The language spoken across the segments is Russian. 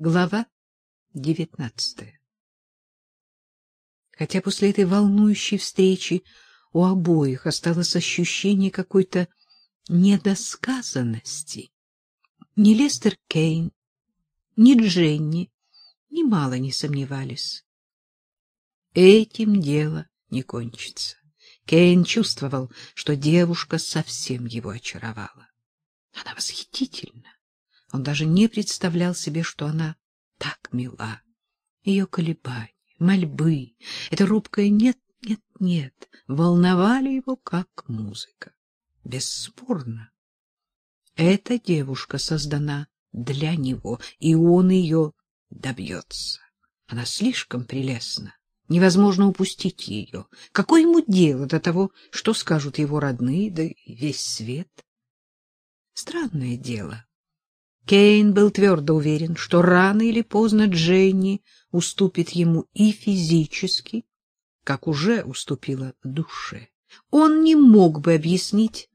Глава девятнадцатая Хотя после этой волнующей встречи у обоих осталось ощущение какой-то недосказанности, ни Лестер Кейн, ни Дженни немало не сомневались. Этим дело не кончится. Кейн чувствовал, что девушка совсем его очаровала. Она восхитительна. Он даже не представлял себе, что она так мила. Ее колебания, мольбы, это робкое «нет, нет, нет» волновали его, как музыка. Бесспорно, эта девушка создана для него, и он ее добьется. Она слишком прелестна. Невозможно упустить ее. Какое ему дело до того, что скажут его родные, да весь свет? Странное дело. Кейн был твердо уверен, что рано или поздно Дженни уступит ему и физически, как уже уступила душе. Он не мог бы объяснить,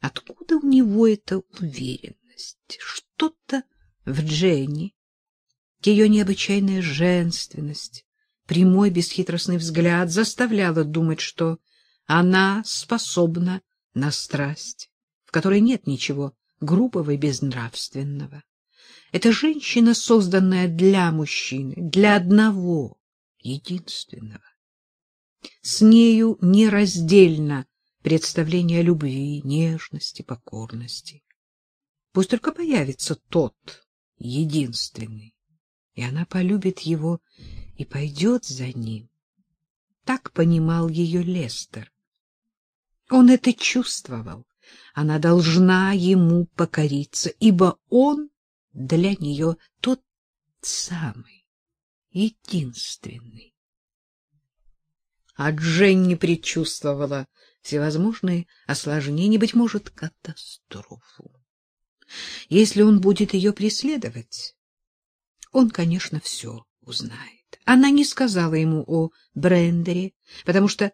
откуда у него эта уверенность. Что-то в Дженни, ее необычайная женственность, прямой бесхитростный взгляд заставляла думать, что она способна на страсть, в которой нет ничего грубого и безнравственного. Это женщина, созданная для мужчины, для одного, единственного. С нею нераздельно представление о любви, нежности, покорности. Пусть только появится тот, единственный, и она полюбит его и пойдет за ним. Так понимал ее Лестер. Он это чувствовал она должна ему покориться, ибо он для нее тот самый, единственный. А Дженни предчувствовала всевозможные осложнения, быть может, катастрофу. Если он будет ее преследовать, он, конечно, все узнает. Она не сказала ему о Брендере, потому что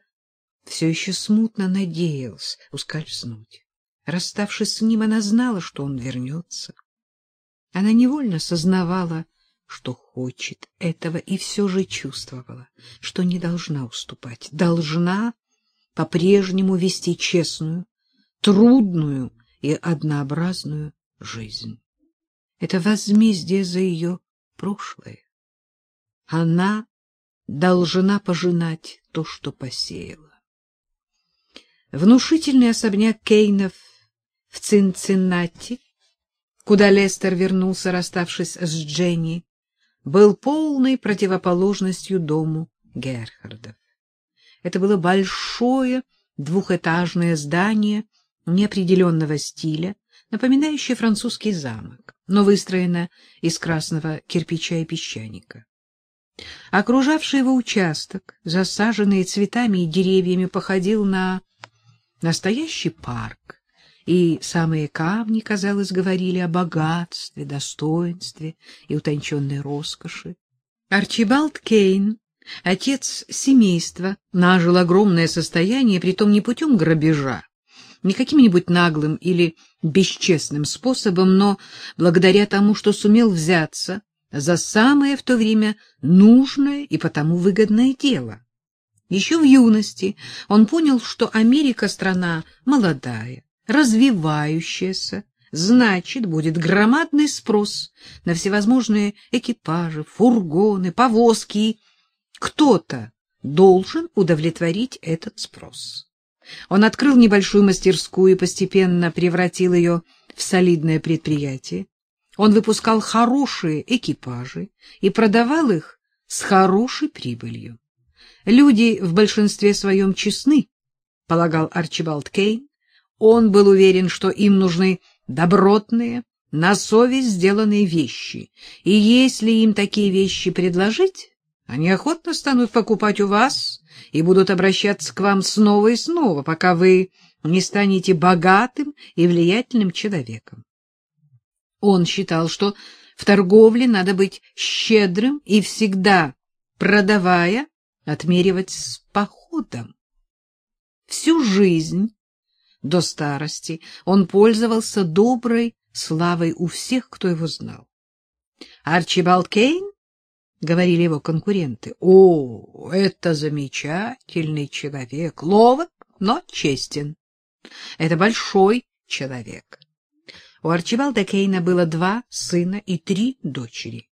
все еще смутно надеялась ускользнуть. Расставшись с ним, она знала, что он вернется. Она невольно сознавала, что хочет этого, и все же чувствовала, что не должна уступать, должна по-прежнему вести честную, трудную и однообразную жизнь. Это возмездие за ее прошлое. Она должна пожинать то, что посеяла. Внушительный особняк Кейнов в Цинциннати, куда Лестер вернулся, расставшись с Дженни, был полной противоположностью дому Герхардов. Это было большое двухэтажное здание неопределенного стиля, напоминающее французский замок, но выстроено из красного кирпича и песчаника. Окружавший его участок, засаженный цветами и деревьями, походил на Настоящий парк, и самые камни, казалось, говорили о богатстве, достоинстве и утонченной роскоши. Арчибалд Кейн, отец семейства, нажил огромное состояние, притом не путем грабежа, не каким-нибудь наглым или бесчестным способом, но благодаря тому, что сумел взяться за самое в то время нужное и потому выгодное дело. Еще в юности он понял, что Америка — страна молодая, развивающаяся, значит, будет громадный спрос на всевозможные экипажи, фургоны, повозки. Кто-то должен удовлетворить этот спрос. Он открыл небольшую мастерскую и постепенно превратил ее в солидное предприятие. Он выпускал хорошие экипажи и продавал их с хорошей прибылью. Люди в большинстве своем честны, полагал Арчибалд Кейн. Он был уверен, что им нужны добротные, на совесть сделанные вещи, и если им такие вещи предложить, они охотно станут покупать у вас и будут обращаться к вам снова и снова, пока вы не станете богатым и влиятельным человеком. Он считал, что в торговле надо быть щедрым и всегда, продавая, отмеривать с походом. Всю жизнь до старости он пользовался доброй славой у всех, кто его знал. Арчибалд Кейн, — говорили его конкуренты, — о, это замечательный человек, ловок, но честен. Это большой человек. У Арчибалда Кейна было два сына и три дочери.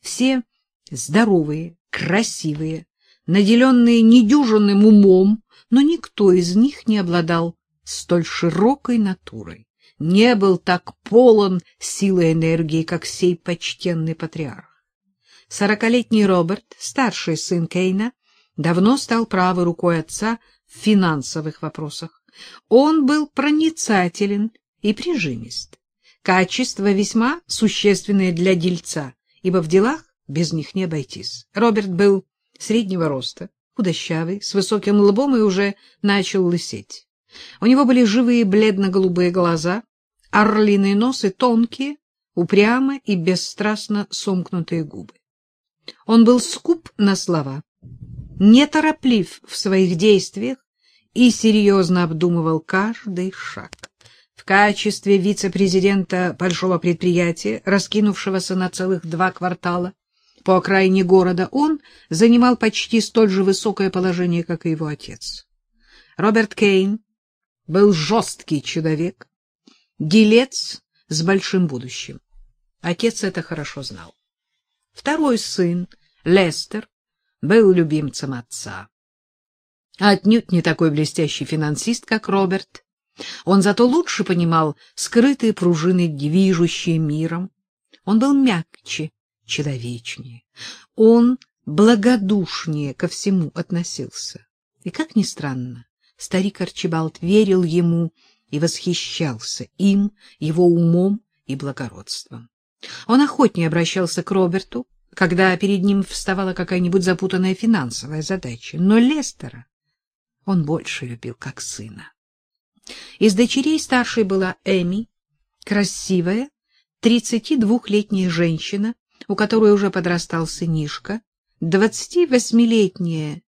Все здоровые, красивые, наделенные недюжинным умом, но никто из них не обладал столь широкой натурой, не был так полон силы и энергии, как сей почтенный патриарх. Сорокалетний Роберт, старший сын Кейна, давно стал правой рукой отца в финансовых вопросах. Он был проницателен и прижимист. Качество весьма существенное для дельца, ибо в делах без них не обойтись. Роберт был среднего роста, худощавый, с высоким лбом и уже начал лысеть. У него были живые бледно-голубые глаза, орлиный нос и тонкие, упрямо и бесстрастно сомкнутые губы. Он был скуп на слова, нетороплив в своих действиях и серьезно обдумывал каждый шаг. В качестве вице-президента большого предприятия, раскинувшегося на целых два квартала по окраине города, он занимал почти столь же высокое положение, как и его отец. Роберт Кейн был жесткий человек, делец с большим будущим. Отец это хорошо знал. Второй сын, Лестер, был любимцем отца. Отнюдь не такой блестящий финансист, как Роберт. Он зато лучше понимал скрытые пружины, движущие миром. Он был мягче, человечнее. Он благодушнее ко всему относился. И, как ни странно, старик Арчибалд верил ему и восхищался им, его умом и благородством. Он охотнее обращался к Роберту, когда перед ним вставала какая-нибудь запутанная финансовая задача, но Лестера он больше любил как сына. Из дочерей старшей была Эми, красивая, тридцати двухлетняя женщина, у которой уже подрастал сынишка, двадцати восьмилетняя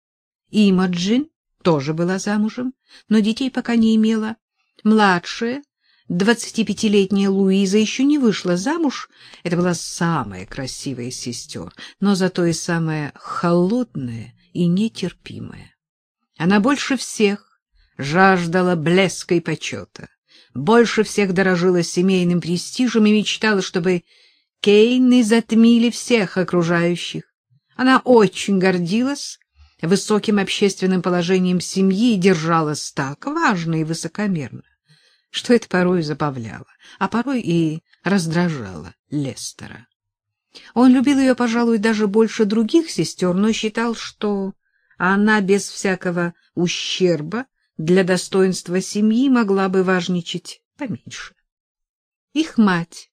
Имаджин тоже была замужем, но детей пока не имела, младшая, Двадцатипятилетняя Луиза еще не вышла замуж. Это была самая красивая из сестер, но зато и самая холодная и нетерпимая. Она больше всех жаждала блеска и почета, больше всех дорожила семейным престижем и мечтала, чтобы Кейны затмили всех окружающих. Она очень гордилась высоким общественным положением семьи и держалась так важно и высокомерно что это порой забавляло, а порой и раздражало Лестера. Он любил ее, пожалуй, даже больше других сестер, но считал, что она без всякого ущерба для достоинства семьи могла бы важничать поменьше. Их мать,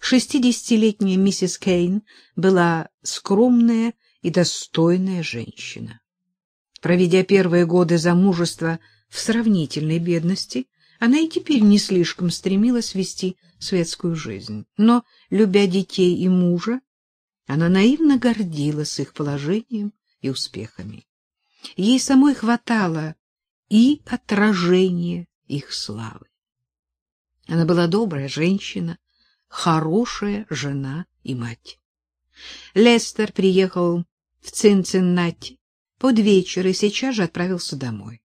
шестидесятилетняя миссис Кейн, была скромная и достойная женщина. Проведя первые годы замужества в сравнительной бедности, она и теперь не слишком стремилась вести светскую жизнь, но, любя детей и мужа, она наивно гордилась их положением и успехами. Ей самой хватало и отражения их славы. Она была добрая женщина, хорошая жена и мать. Лестер приехал в Цинциннати под вечер и сейчас же отправился домой.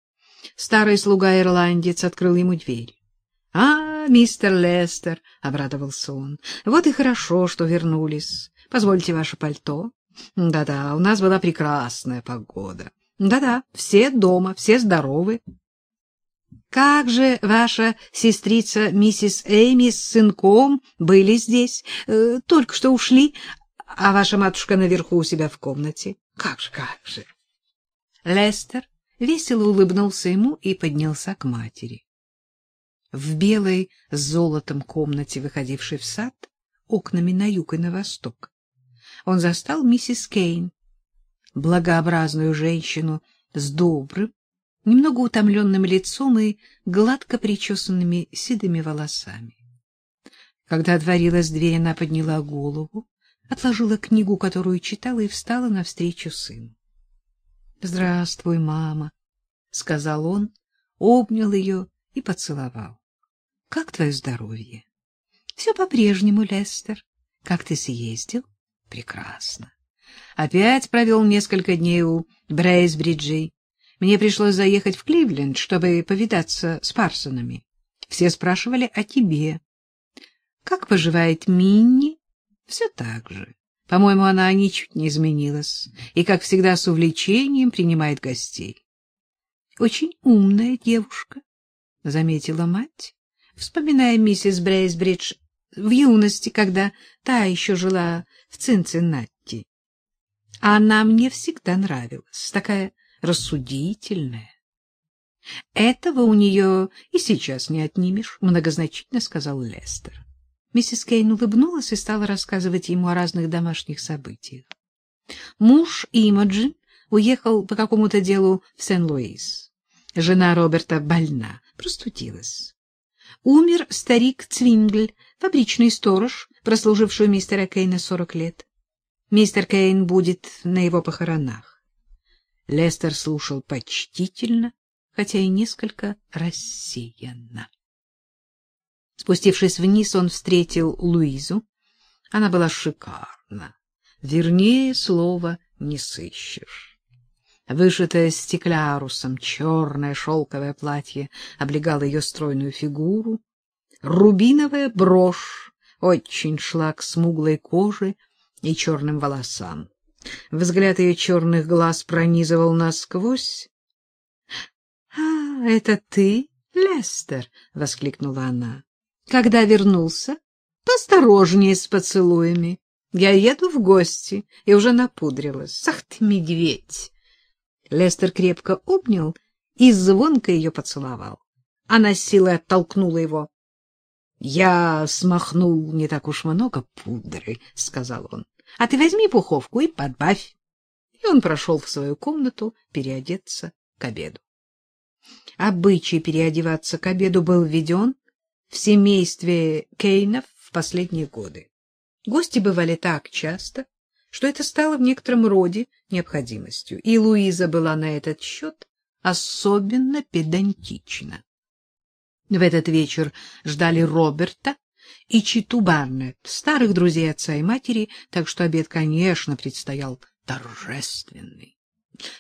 Старый слуга-ирландец открыл ему дверь. — А, мистер Лестер, — обрадовался он, — вот и хорошо, что вернулись. Позвольте ваше пальто. Да-да, у нас была прекрасная погода. Да-да, все дома, все здоровы. Как же ваша сестрица миссис Эми с сынком были здесь? Э, только что ушли, а ваша матушка наверху у себя в комнате. Как же, как же. Лестер весело улыбнулся ему и поднялся к матери. В белой с золотом комнате, выходившей в сад, окнами на юг и на восток, он застал миссис Кейн, благообразную женщину с добрым, немного утомленным лицом и гладко причесанными седыми волосами. Когда отворилась дверь, она подняла голову, отложила книгу, которую читала, и встала навстречу сыну. — Здравствуй, мама, — сказал он, обнял ее и поцеловал. — Как твое здоровье? — Все по-прежнему, Лестер. Как ты съездил? Прекрасно. Опять провел несколько дней у Брейсбриджей. Мне пришлось заехать в Кливленд, чтобы повидаться с Парсонами. Все спрашивали о тебе. Как поживает Минни? Все так же. По-моему, она ничуть не изменилась и, как всегда, с увлечением принимает гостей. — Очень умная девушка, — заметила мать, вспоминая миссис Брейсбридж в юности, когда та еще жила в Цинциннати. Она мне всегда нравилась, такая рассудительная. Этого у нее и сейчас не отнимешь, многозначительно сказал Лестер. Миссис Кейн улыбнулась и стала рассказывать ему о разных домашних событиях. Муж Имаджин уехал по какому-то делу в Сен-Луис. Жена Роберта больна, простудилась. Умер старик Цвингль, фабричный сторож, прослуживший у мистера Кейна сорок лет. Мистер Кейн будет на его похоронах. Лестер слушал почтительно, хотя и несколько рассеянно. Спустившись вниз, он встретил Луизу. Она была шикарна. Вернее, слова не сыщешь. Вышитое стеклярусом черное шелковое платье облегало ее стройную фигуру. Рубиновая брошь очень шла к смуглой коже и черным волосам. Взгляд ее черных глаз пронизывал насквозь. — А, это ты, Лестер? — воскликнула она. — Когда вернулся? Посторожнее с поцелуями. Я еду в гости и уже напудрилась. Ах ты, медведь! Лестер крепко обнял и звонко ее поцеловал. Она с силой оттолкнула его. — Я смахнул не так уж много пудры, — сказал он. — А ты возьми пуховку и подбавь. И он прошел в свою комнату переодеться к обеду. Обычай переодеваться к обеду был введен в семействе Кейнов в последние годы. Гости бывали так часто, что это стало в некотором роде необходимостью, и Луиза была на этот счет особенно педантична. В этот вечер ждали Роберта и Читу Барнетт, старых друзей отца и матери, так что обед, конечно, предстоял торжественный.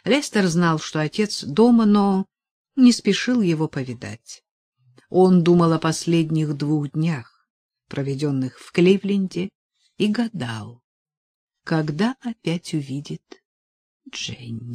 Лестер знал, что отец дома, но не спешил его повидать. Он думал о последних двух днях, проведенных в Кливленде, и гадал, когда опять увидит Дженни.